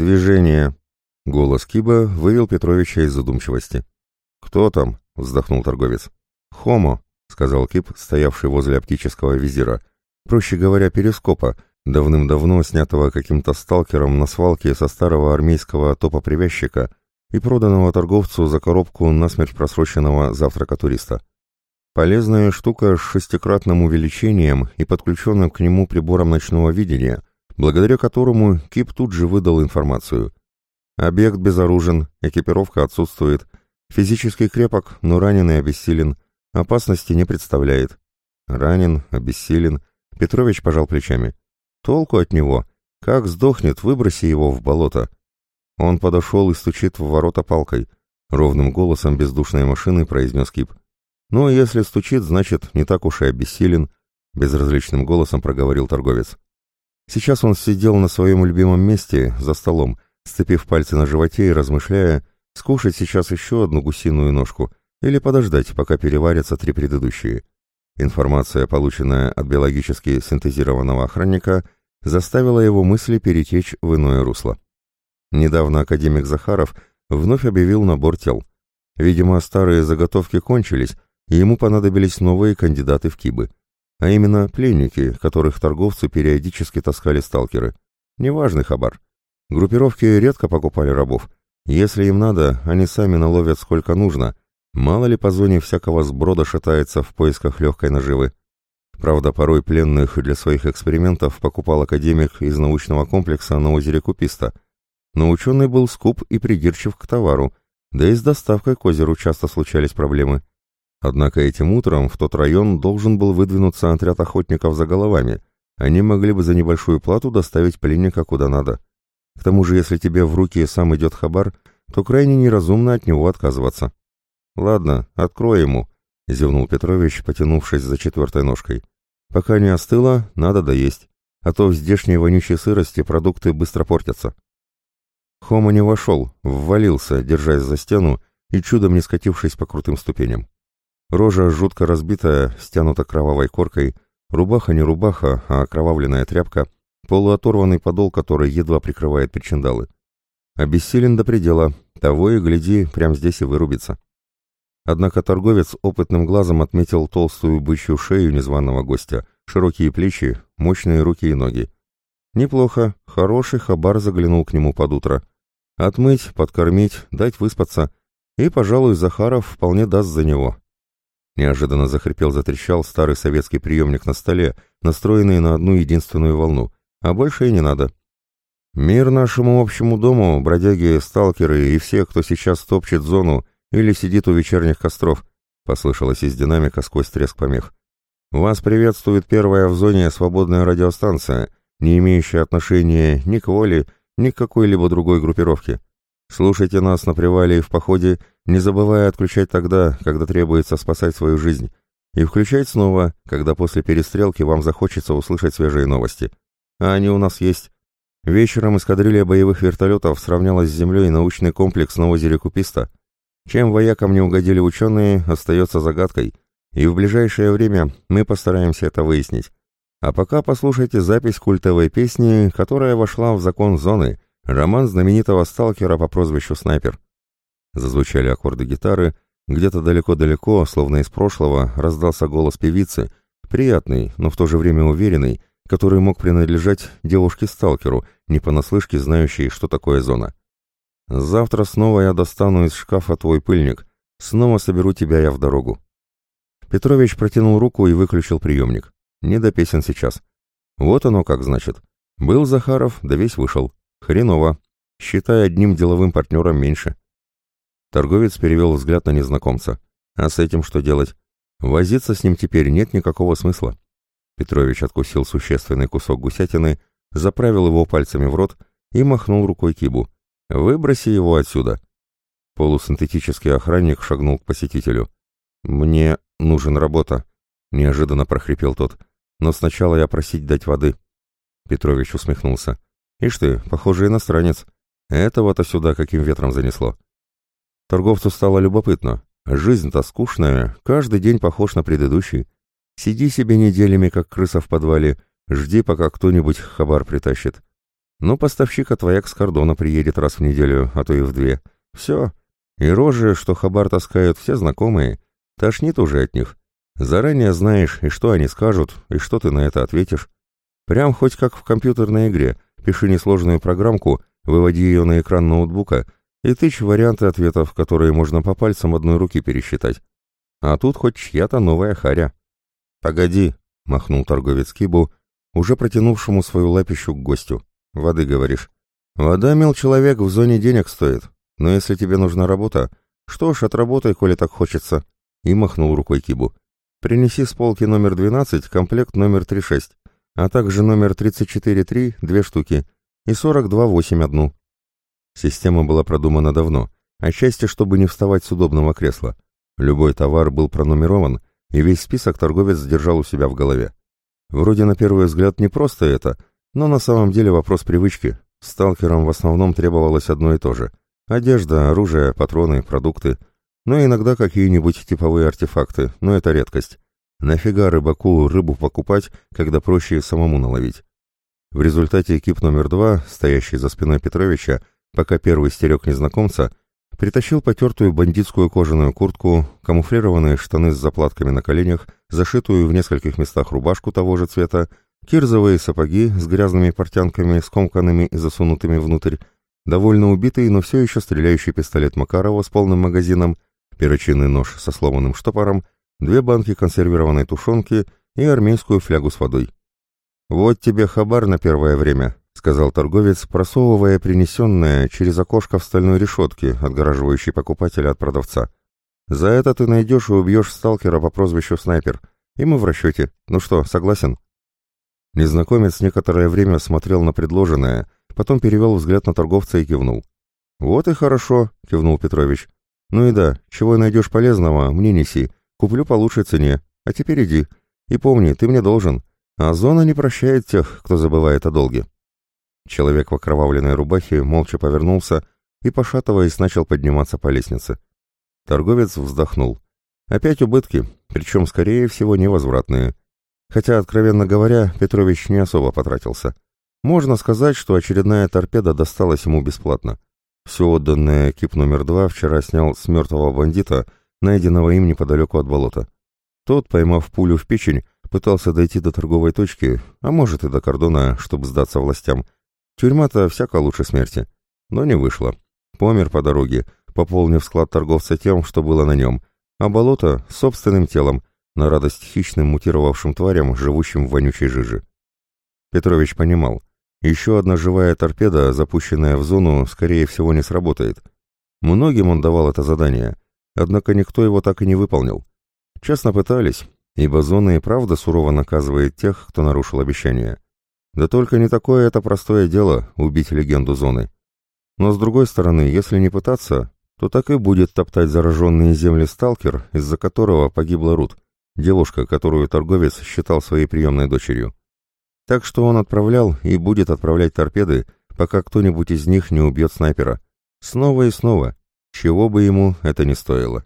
«Движение!» — голос Киба вывел Петровича из задумчивости. «Кто там?» — вздохнул торговец. «Хомо», — сказал Кип, стоявший возле оптического визира. «Проще говоря, перископа, давным-давно снятого каким-то сталкером на свалке со старого армейского топопривязчика и проданного торговцу за коробку насмерть просроченного завтрака туриста. Полезная штука с шестикратным увеличением и подключенным к нему прибором ночного видения, благодаря которому Кип тут же выдал информацию. Объект безоружен, экипировка отсутствует, физически крепок, но ранен и обессилен, опасности не представляет. Ранен, обессилен. Петрович пожал плечами. Толку от него. Как сдохнет, выброси его в болото. Он подошел и стучит в ворота палкой. Ровным голосом бездушной машины произнес Кип. «Ну, если стучит, значит, не так уж и обессилен», — безразличным голосом проговорил торговец. Сейчас он сидел на своем любимом месте, за столом, сцепив пальцы на животе и размышляя, скушать сейчас еще одну гусиную ножку или подождать, пока переварятся три предыдущие. Информация, полученная от биологически синтезированного охранника, заставила его мысли перетечь в иное русло. Недавно академик Захаров вновь объявил набор тел. Видимо, старые заготовки кончились, и ему понадобились новые кандидаты в кибы. А именно пленники, которых торговцы периодически таскали сталкеры. Неважный хабар. Группировки редко покупали рабов. Если им надо, они сами наловят сколько нужно, Мало ли по зоне всякого сброда шатается в поисках легкой наживы. Правда, порой пленных для своих экспериментов покупал академик из научного комплекса на озере Куписта. Но ученый был скуп и придирчив к товару, да и с доставкой к озеру часто случались проблемы. Однако этим утром в тот район должен был выдвинуться отряд охотников за головами. Они могли бы за небольшую плату доставить пленника куда надо. К тому же, если тебе в руки сам идет хабар, то крайне неразумно от него отказываться. «Ладно, открой ему», — зевнул Петрович, потянувшись за четвертой ножкой. «Пока не остыло, надо доесть, а то в здешней вонючей сырости продукты быстро портятся». Хома не вошел, ввалился, держась за стену и чудом не скатившись по крутым ступеням. Рожа жутко разбитая, стянута кровавой коркой, рубаха не рубаха, а окровавленная тряпка, полуоторванный подол, который едва прикрывает причиндалы. Обессилен до предела, того и гляди, прямо здесь и вырубится. Однако торговец опытным глазом отметил толстую бычью шею незваного гостя, широкие плечи, мощные руки и ноги. Неплохо, хороший хабар заглянул к нему под утро. Отмыть, подкормить, дать выспаться, и, пожалуй, Захаров вполне даст за него. Неожиданно захрипел-затрещал старый советский приемник на столе, настроенный на одну единственную волну, а больше и не надо. «Мир нашему общему дому, бродяги, сталкеры и все, кто сейчас топчет зону, или сидит у вечерних костров», — послышалось из динамика сквозь треск помех. «Вас приветствует первая в зоне свободная радиостанция, не имеющая отношения ни к воле, ни к какой-либо другой группировке. Слушайте нас на привале и в походе, не забывая отключать тогда, когда требуется спасать свою жизнь, и включать снова, когда после перестрелки вам захочется услышать свежие новости. А они у нас есть». Вечером эскадрилья боевых вертолетов сравнялась с землей научный комплекс на озере Куписта — чем воякам не угодили ученые, остается загадкой, и в ближайшее время мы постараемся это выяснить. А пока послушайте запись культовой песни, которая вошла в закон зоны, роман знаменитого сталкера по прозвищу Снайпер. Зазвучали аккорды гитары, где-то далеко-далеко, словно из прошлого, раздался голос певицы, приятный, но в то же время уверенный, который мог принадлежать девушке-сталкеру, не понаслышке знающей, что такое зона. Завтра снова я достану из шкафа твой пыльник. Снова соберу тебя я в дорогу. Петрович протянул руку и выключил приемник. Не до песен сейчас. Вот оно как значит. Был Захаров, да весь вышел. Хреново. Считай одним деловым партнером меньше. Торговец перевел взгляд на незнакомца. А с этим что делать? Возиться с ним теперь нет никакого смысла. Петрович откусил существенный кусок гусятины, заправил его пальцами в рот и махнул рукой Кибу. «Выброси его отсюда!» Полусинтетический охранник шагнул к посетителю. «Мне нужен работа», — неожиданно прохрипел тот. «Но сначала я просить дать воды». Петрович усмехнулся. «Ишь ты, похоже, иностранец. Этого-то сюда каким ветром занесло». Торговцу стало любопытно. Жизнь-то скучная, каждый день похож на предыдущий. Сиди себе неделями, как крыса в подвале, жди, пока кто-нибудь хабар притащит. Ну, поставщик от вояк с кордона приедет раз в неделю, а то и в две. Все. И рожи, что хабар таскают, все знакомые. Тошнит уже от них. Заранее знаешь, и что они скажут, и что ты на это ответишь. Прям хоть как в компьютерной игре. Пиши несложную программку, выводи ее на экран ноутбука и тычь варианты ответов, которые можно по пальцам одной руки пересчитать. А тут хоть чья-то новая харя. «Погоди», — махнул торговец Кибу, уже протянувшему свою лапищу к гостю. «Воды, говоришь?» «Вода, мил человек, в зоне денег стоит. Но если тебе нужна работа, что ж, отработай, коли так хочется». И махнул рукой Кибу. «Принеси с полки номер 12 комплект номер 36, а также номер 34.3 две штуки и 42.8 одну». Система была продумана давно, отчасти чтобы не вставать с удобного кресла. Любой товар был пронумерован, и весь список торговец держал у себя в голове. Вроде на первый взгляд не просто это, но на самом деле вопрос привычки. Сталкерам в основном требовалось одно и то же. Одежда, оружие, патроны, продукты. Ну иногда какие-нибудь типовые артефакты, но это редкость. Нафига рыбаку рыбу покупать, когда проще самому наловить? В результате экип номер два, стоящий за спиной Петровича, пока первый стерег незнакомца, Притащил потертую бандитскую кожаную куртку, камуфлированные штаны с заплатками на коленях, зашитую в нескольких местах рубашку того же цвета, кирзовые сапоги с грязными портянками, скомканными и засунутыми внутрь, довольно убитый, но все еще стреляющий пистолет Макарова с полным магазином, перочинный нож со сломанным штопором, две банки консервированной тушенки и армейскую флягу с водой. «Вот тебе хабар на первое время», — сказал торговец, просовывая принесенное через окошко в стальной решетке, отгораживающей покупателя от продавца. «За это ты найдешь и убьешь сталкера по прозвищу Снайпер. И мы в расчете. Ну что, согласен?» Незнакомец некоторое время смотрел на предложенное, потом перевел взгляд на торговца и кивнул. «Вот и хорошо», — кивнул Петрович. «Ну и да, чего найдешь полезного, мне неси. Куплю по лучшей цене. А теперь иди. И помни, ты мне должен. А зона не прощает тех, кто забывает о долге». Человек в окровавленной рубахе молча повернулся и, пошатываясь, начал подниматься по лестнице. Торговец вздохнул. Опять убытки, причем, скорее всего, невозвратные. Хотя, откровенно говоря, Петрович не особо потратился. Можно сказать, что очередная торпеда досталась ему бесплатно. Все отданное Кип номер два вчера снял с мертвого бандита, найденного им неподалеку от болота. Тот, поймав пулю в печень, пытался дойти до торговой точки, а может и до кордона, чтобы сдаться властям, Тюрьма-то всяко лучше смерти. Но не вышло. Помер по дороге, пополнив склад торговца тем, что было на нем, а болото — собственным телом, на радость хищным мутировавшим тварям, живущим в вонючей жиже. Петрович понимал, еще одна живая торпеда, запущенная в зону, скорее всего, не сработает. Многим он давал это задание, однако никто его так и не выполнил. Честно пытались, ибо зона и правда сурово наказывает тех, кто нарушил обещание. Да только не такое это простое дело — убить легенду зоны. Но с другой стороны, если не пытаться, то так и будет топтать зараженные земли сталкер, из-за которого погибла Рут, девушка, которую торговец считал своей приемной дочерью. Так что он отправлял и будет отправлять торпеды, пока кто-нибудь из них не убьет снайпера. Снова и снова, чего бы ему это ни стоило.